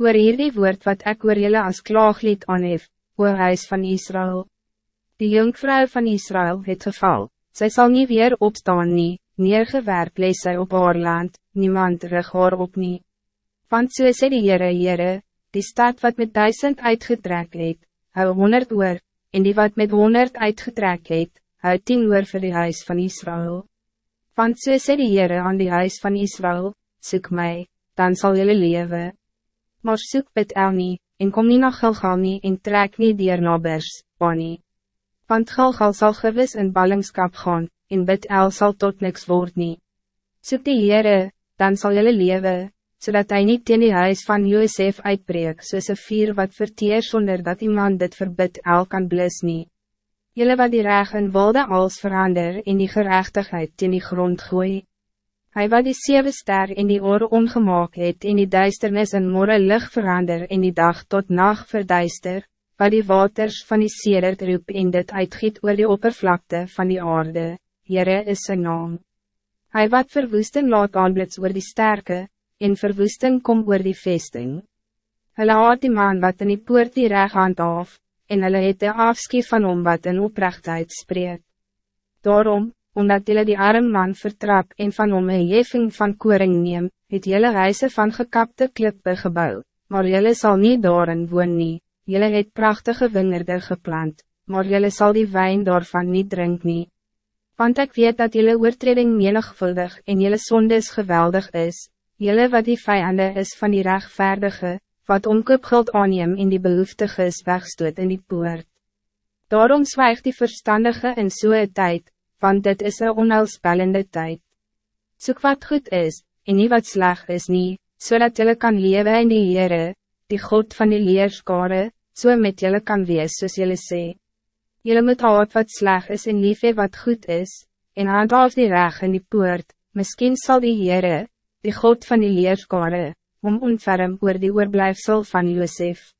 Hoor hier die woord wat ek oor jylle as klaaglied aanhef, oor huis van Israël. Die jonkvrouw van Israël het geval, zij zal niet weer opstaan nie, neergewerp lees sy op haar land, niemand rig haar op nie. Want so sê die Heere Heere, die stad wat met duizend uitgetrek het, hou honderd oor, en die wat met honderd uitgetrek het, hou tien oor vir die huis van Israël. Want so sê die Heere aan die huis van Israël, soek mij, dan zal jullie leven. Maar soek bid el nie, en kom niet naar Gilgal nie, en trek nie dier na Bers, nie. Want Gilgal zal gewis in ballingskap gaan, en bid el zal tot niks word nie. Soek die Heere, dan zal jullie leven, zodat hij niet in die huis van Josef uitbreek, soos een vier wat verteer zonder dat iemand dit verbid el kan blus nie. Jylle wat die reg in wilde als verander en die gerechtigheid in die grond gooi. Hij wat die zeven ster in die oor ongemaak het en die duisternis in morre licht verander en die dag tot nacht verduister, wat die waters van die sedert roep en dit uitgiet oor die oppervlakte van die aarde, Jere is zijn naam. Hij wat verwoesting laat aanblits oor die sterke, en verwoesting kom oor die vesting. Hulle haat die man wat in die poort die reg hand af, en hulle het de afskie van hom wat in oprechtheid spreek. Daarom, omdat jullie die arm man vertrap en van hom een jeving van koring neem, het jullie reise van gekapte klippe gebouw, maar jullie zal niet daarin woon nie, jullie het prachtige wingerde geplant, maar jullie zal die wijn daarvan niet drink nie. Want ik weet dat jullie oortreding menigvuldig en jullie sondes geweldig is, jullie wat die vijanden is van die rechtvaardige, wat omkoopgeld aanneem in die behoeftiges wegstoot in die poort. Daarom zwijgt die verstandige in soe tijd, want dit is een onheilspellende tijd. Soek wat goed is, en niet wat sleg is nie, zodat so jullie kan leven in die Heere, die God van die leerskare, so met jullie kan wees soos jullie sê. Jullie moet haat wat sleg is en lief wat goed is, en handhaaf die reg in die poort, misschien zal die Heere, die God van die leerskare, om onferm oor die oorblijfsel van Josef.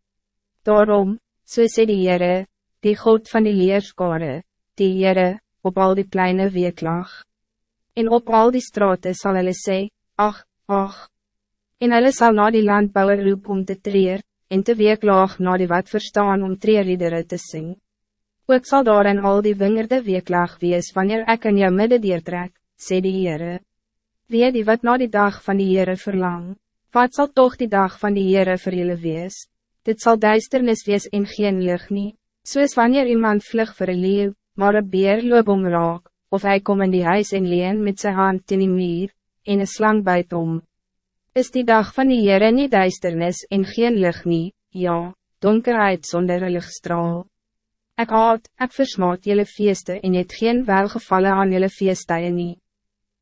Daarom, so sê die Heere, die God van die leerskare, die Heere, op al die kleine weeklag. En op al die straten zal hulle sê, ach, ach. En hulle sal na die landbouwer roep om te treer, en te weeklag na die wat verstaan om treerriedere te sing. Ook zal daar in al die wingerde weeklag wees wanneer ek in jou midden deertrek, sê die Heere. Wie die wat na die dag van die Heere verlang, wat zal toch die dag van die Heere vir julle wees? Dit zal duisternis wees en geen licht nie, soos wanneer iemand vlug vir een leeuw, maar een beer loop om raak, of hij kom in die huis en leen met zijn hand in die muur, en een slang buit om. Is die dag van die Heere nie duisternis en geen licht nie, ja, donkerheid zonder een lichtstraal. Ek haat, ek versmaat jylle feeste en het geen welgevallen aan jylle feestuie nie.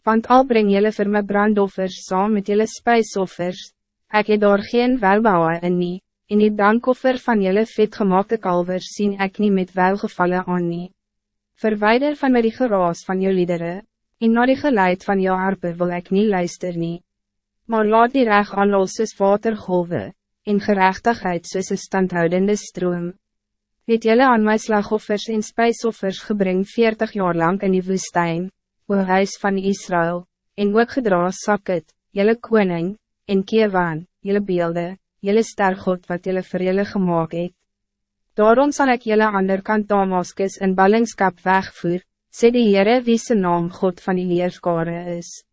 Want al breng jylle vir my brandoffers saam met jylle spijsoffers, ek het daar geen welbouwe in nie, en die dankoffer van jylle vetgemaakte kalvers sien ek niet met welgevallen aan nie. Verwijder van mij die geraas van jou liederen, en na die geluid van jou harpe wil ik niet luister nie. Maar laat die reg aanlol soos watergolwe, en gerechtigheid soos een standhoudende stroom. Het jylle aan my slagoffers en spijsoffers gebring veertig jaar lang in die woestijn, o huis van Israël, en ook gedra sakket, jylle koning, en keewaan, jylle beelde, jylle stergod wat jylle vir jylle gemaakt het. Daarom zal ik jullie ander kant Damaskus in ballingskap wegvoer, sê die Heere wie zijn naam God van die Leerskare is.